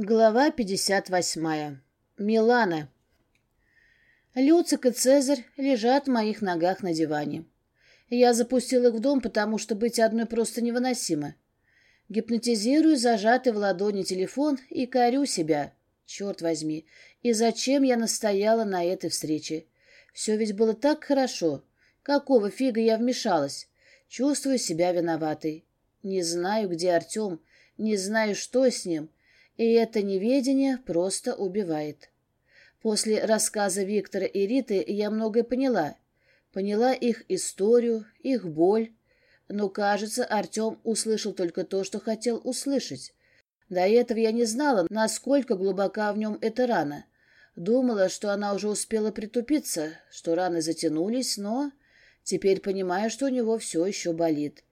Глава 58. Милана. Люцик и Цезарь лежат в моих ногах на диване. Я запустил их в дом, потому что быть одной просто невыносимо. Гипнотизирую зажатый в ладони телефон и корю себя. Черт возьми, и зачем я настояла на этой встрече? Все ведь было так хорошо. Какого фига я вмешалась? Чувствую себя виноватой. Не знаю, где Артем, не знаю, что с ним — и это неведение просто убивает. После рассказа Виктора и Риты я многое поняла. Поняла их историю, их боль. Но, кажется, Артем услышал только то, что хотел услышать. До этого я не знала, насколько глубока в нем эта рана. Думала, что она уже успела притупиться, что раны затянулись, но... Теперь понимаю, что у него все еще болит.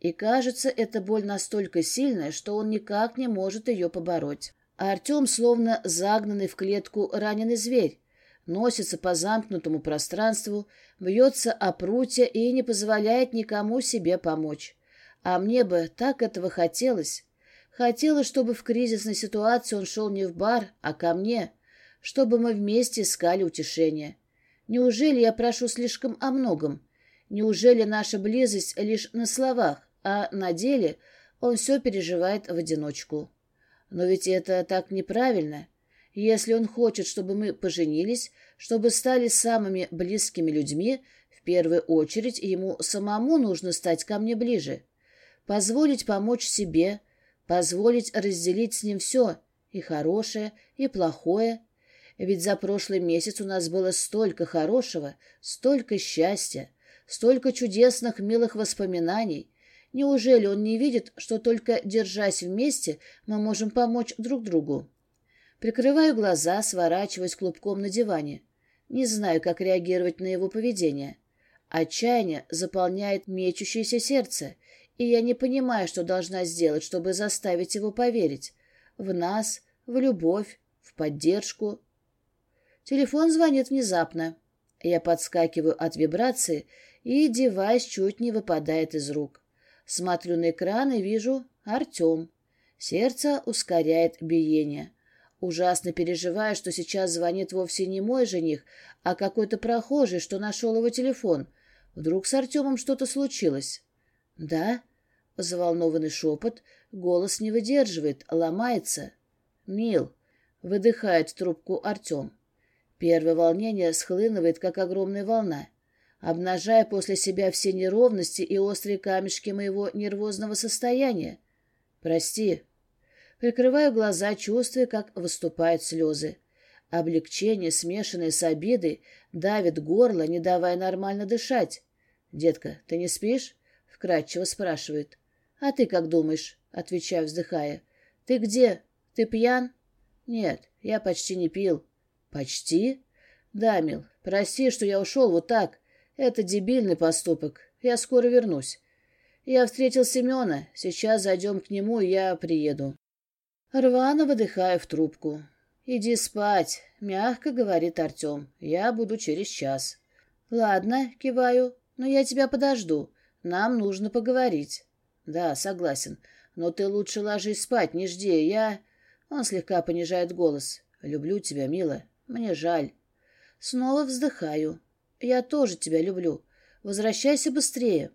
И кажется, эта боль настолько сильная, что он никак не может ее побороть. А Артем, словно загнанный в клетку раненый зверь, носится по замкнутому пространству, бьется о прутья и не позволяет никому себе помочь. А мне бы так этого хотелось. Хотелось, чтобы в кризисной ситуации он шел не в бар, а ко мне, чтобы мы вместе искали утешение. Неужели я прошу слишком о многом? Неужели наша близость лишь на словах? А на деле он все переживает в одиночку. Но ведь это так неправильно. Если он хочет, чтобы мы поженились, чтобы стали самыми близкими людьми, в первую очередь ему самому нужно стать ко мне ближе. Позволить помочь себе, позволить разделить с ним все, и хорошее, и плохое. Ведь за прошлый месяц у нас было столько хорошего, столько счастья, столько чудесных милых воспоминаний, Неужели он не видит, что только держась вместе, мы можем помочь друг другу? Прикрываю глаза, сворачиваясь клубком на диване. Не знаю, как реагировать на его поведение. Отчаяние заполняет мечущееся сердце, и я не понимаю, что должна сделать, чтобы заставить его поверить. В нас, в любовь, в поддержку. Телефон звонит внезапно. Я подскакиваю от вибрации, и девайс чуть не выпадает из рук. Смотрю на экран и вижу Артем. Сердце ускоряет биение. Ужасно переживаю, что сейчас звонит вовсе не мой жених, а какой-то прохожий, что нашел его телефон. Вдруг с Артемом что-то случилось? «Да?» — взволнованный шепот. Голос не выдерживает, ломается. «Мил!» — выдыхает в трубку Артем. Первое волнение схлынывает, как огромная волна обнажая после себя все неровности и острые камешки моего нервозного состояния. Прости. Прикрываю глаза, чувствуя, как выступают слезы. Облегчение, смешанное с обидой, давит горло, не давая нормально дышать. «Детка, ты не спишь?» — вкратчиво спрашивает. «А ты как думаешь?» — отвечаю, вздыхая. «Ты где? Ты пьян?» «Нет, я почти не пил». «Почти?» «Да, мил, прости, что я ушел вот так. Это дебильный поступок. Я скоро вернусь. Я встретил Семена. Сейчас зайдем к нему, и я приеду. Рвано выдыхаю в трубку. «Иди спать», — мягко говорит Артем. «Я буду через час». «Ладно», — киваю, — «но я тебя подожду. Нам нужно поговорить». «Да, согласен. Но ты лучше ложись спать, не жди. Я...» Он слегка понижает голос. «Люблю тебя, мила. Мне жаль». Снова вздыхаю. Я тоже тебя люблю. Возвращайся быстрее.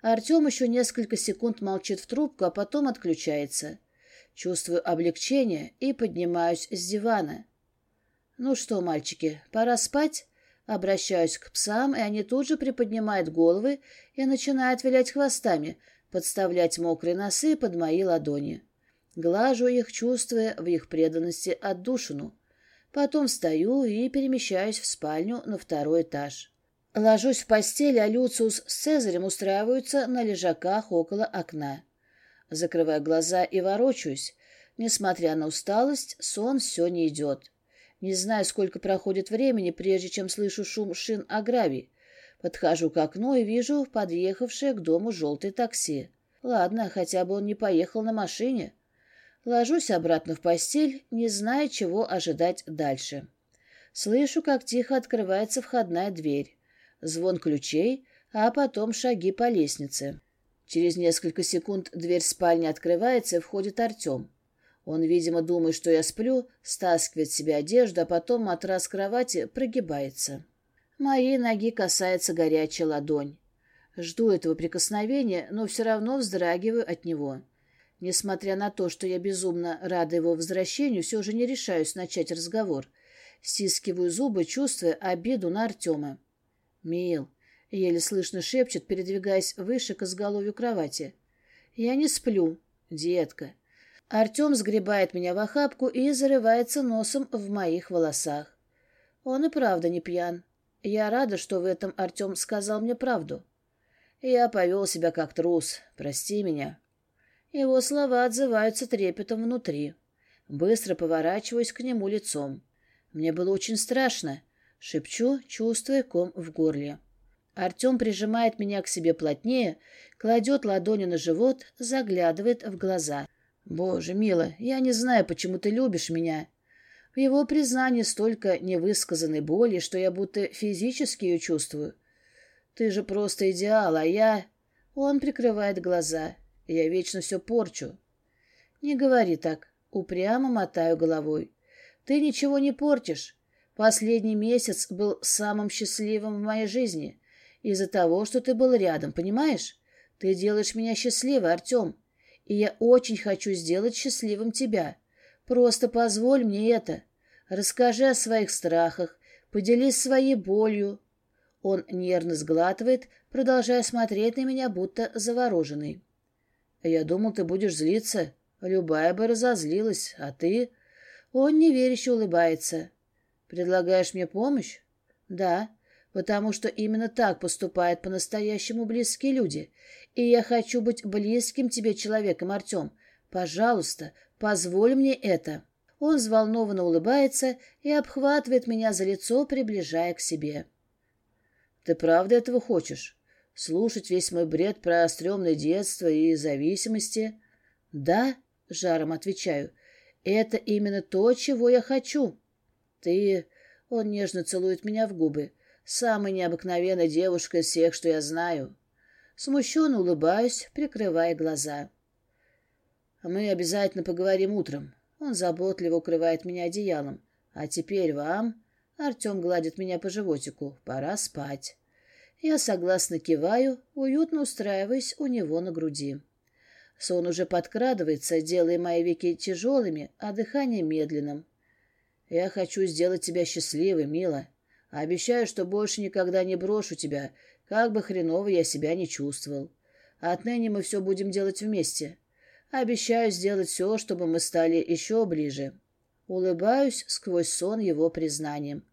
Артем еще несколько секунд молчит в трубку, а потом отключается. Чувствую облегчение и поднимаюсь с дивана. Ну что, мальчики, пора спать? Обращаюсь к псам, и они тут же приподнимают головы и начинают вилять хвостами, подставлять мокрые носы под мои ладони. Глажу их, чувствуя в их преданности отдушину. Потом встаю и перемещаюсь в спальню на второй этаж. Ложусь в постель, а Люциус с Цезарем устраиваются на лежаках около окна. Закрываю глаза и ворочаюсь. Несмотря на усталость, сон все не идет. Не знаю, сколько проходит времени, прежде чем слышу шум шин о гравии. Подхожу к окну и вижу подъехавшее к дому желтое такси. Ладно, хотя бы он не поехал на машине. Ложусь обратно в постель, не зная, чего ожидать дальше. Слышу, как тихо открывается входная дверь. Звон ключей, а потом шаги по лестнице. Через несколько секунд дверь спальни открывается и входит Артем. Он, видимо, думает, что я сплю, стаскивает себе одежду, а потом матрас кровати прогибается. Моей ноги касается горячая ладонь. Жду этого прикосновения, но все равно вздрагиваю от него. Несмотря на то, что я безумно рада его возвращению, все же не решаюсь начать разговор. Стискиваю зубы, чувствуя обиду на Артема. «Мил», — еле слышно шепчет, передвигаясь выше к изголовью кровати. «Я не сплю, детка. Артем сгребает меня в охапку и зарывается носом в моих волосах. Он и правда не пьян. Я рада, что в этом Артем сказал мне правду. Я повел себя как трус. Прости меня. Его слова отзываются трепетом внутри. Быстро поворачиваюсь к нему лицом. Мне было очень страшно. Шепчу, чувствуя ком в горле. Артем прижимает меня к себе плотнее, кладет ладони на живот, заглядывает в глаза — «Боже, мила, я не знаю, почему ты любишь меня». В его признании столько невысказанной боли, что я будто физически ее чувствую. «Ты же просто идеал, а я...» Он прикрывает глаза. Я вечно все порчу. «Не говори так. Упрямо мотаю головой. Ты ничего не портишь. Последний месяц был самым счастливым в моей жизни. Из-за того, что ты был рядом, понимаешь? Ты делаешь меня счастливой, Артем. И я очень хочу сделать счастливым тебя. Просто позволь мне это. Расскажи о своих страхах, поделись своей болью. Он нервно сглатывает, продолжая смотреть на меня, будто завороженный. Я думал, ты будешь злиться. Любая бы разозлилась, а ты... Он неверяще улыбается. Предлагаешь мне помощь? Да потому что именно так поступают по-настоящему близкие люди. И я хочу быть близким тебе человеком, Артем. Пожалуйста, позволь мне это». Он взволнованно улыбается и обхватывает меня за лицо, приближая к себе. «Ты правда этого хочешь? Слушать весь мой бред про стрёмное детство и зависимости?» «Да», — жаром отвечаю, — «это именно то, чего я хочу». «Ты...» — он нежно целует меня в губы. Самая необыкновенная девушка из всех, что я знаю. Смущенно улыбаюсь, прикрывая глаза. Мы обязательно поговорим утром. Он заботливо укрывает меня одеялом. А теперь вам... Артем гладит меня по животику. Пора спать. Я согласно киваю, уютно устраиваясь у него на груди. Сон уже подкрадывается, делая мои веки тяжелыми, а дыхание медленным. Я хочу сделать тебя счастливой, мила. Обещаю, что больше никогда не брошу тебя, как бы хреново я себя не чувствовал. Отныне мы все будем делать вместе. Обещаю сделать все, чтобы мы стали еще ближе. Улыбаюсь сквозь сон его признанием.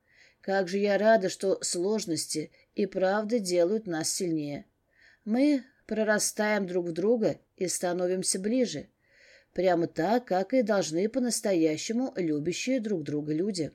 Как же я рада, что сложности и правда делают нас сильнее. Мы прорастаем друг в друга и становимся ближе. Прямо так, как и должны по-настоящему любящие друг друга люди.